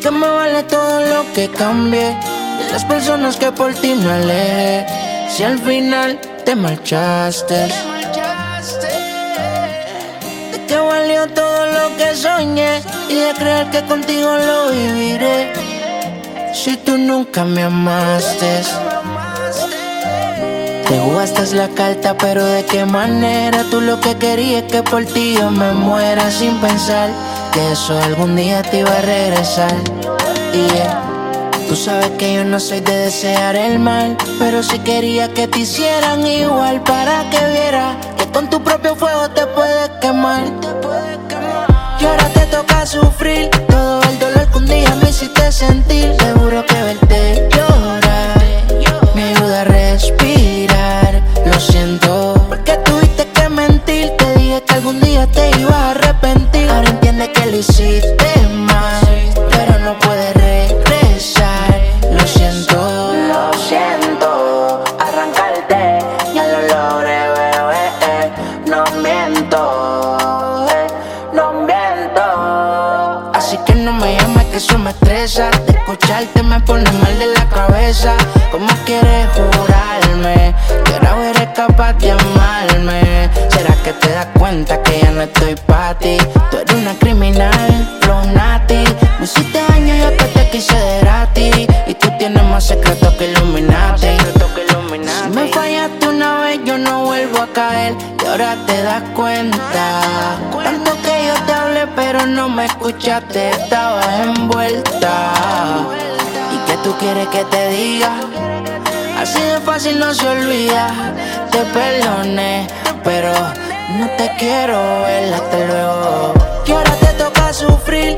que me vale todo lo que cambie De las personas que por ti me alejé. Si al final te marchaste. De que valió todo lo que soñé Y de creer que contigo lo viviré Si tú nunca me amaste te jugaste la carta, pero de qué manera Tú lo que querías es que por ti yo me muera sin pensar que eso algún día te iba a regresar. Y tú sabes que yo no soy de desear el mal, pero si quería que te hicieran igual para que viera que con tu propio fuego te puedes quemar. Y ahora te toca sufrir me hiciste sentir. Seguro que verte llorar me ayuda a respirar. Lo siento, porque tuviste que mentir. Te dije que algún día te iba a arrepentir. Ahora entiende que lo hiciste mal, pero no puedes regresar. Lo siento, lo siento. Arrancarte, ya lo logré, bebé. No miento, eh, no miento. Así que no me llames que eso me estresa. De escucharte me pone mal de la cabeza. ¿Cómo quieres jurarme que ahora eres capaz de amarme? ¿Será que te das cuenta que ya no estoy pa' ti? Tú eres una criminal, flow nati. Me hiciste daño yo que te quise de gratis. Y tú tienes más secretos que Illuminati. Si me fallaste una vez, yo no vuelvo a caer. Y ahora te das cuenta. Tanto que yo te pero no me escuchaste. Estabas envuelta. ¿Y qué tú quieres que te diga? Así de fácil no se olvida. Te perdoné, pero no te quiero ver hasta luego. Y ahora te toca sufrir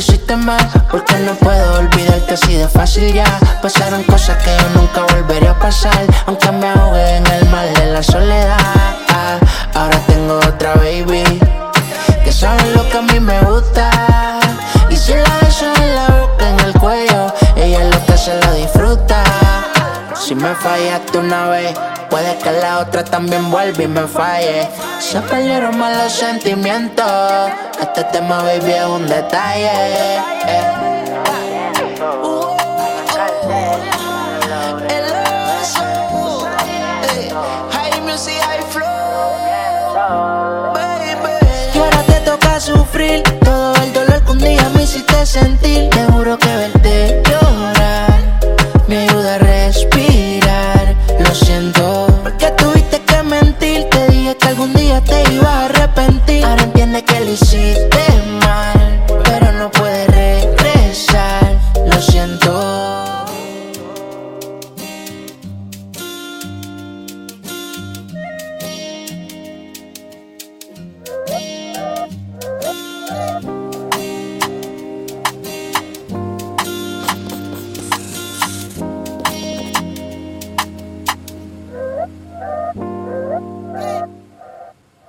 hiciste mal Porque no puedo olvidarte así de fácil ya. Pasaron cosas que yo nunca volveré a pasar Aunque me ahogué en el mal de la soledad. Ahora tengo otra baby Que sabe lo que a mí me gusta. Y si la beso en la boca, en el cuello Ella es lo que se lo disfruta. Si me fallaste una vez, Puede que la otra también vuelva y me falle. Se perdieron malos sentimientos. Este tema, baby, es un detalle. Eh. sufrir todo el dolor que un día me hiciste sentir.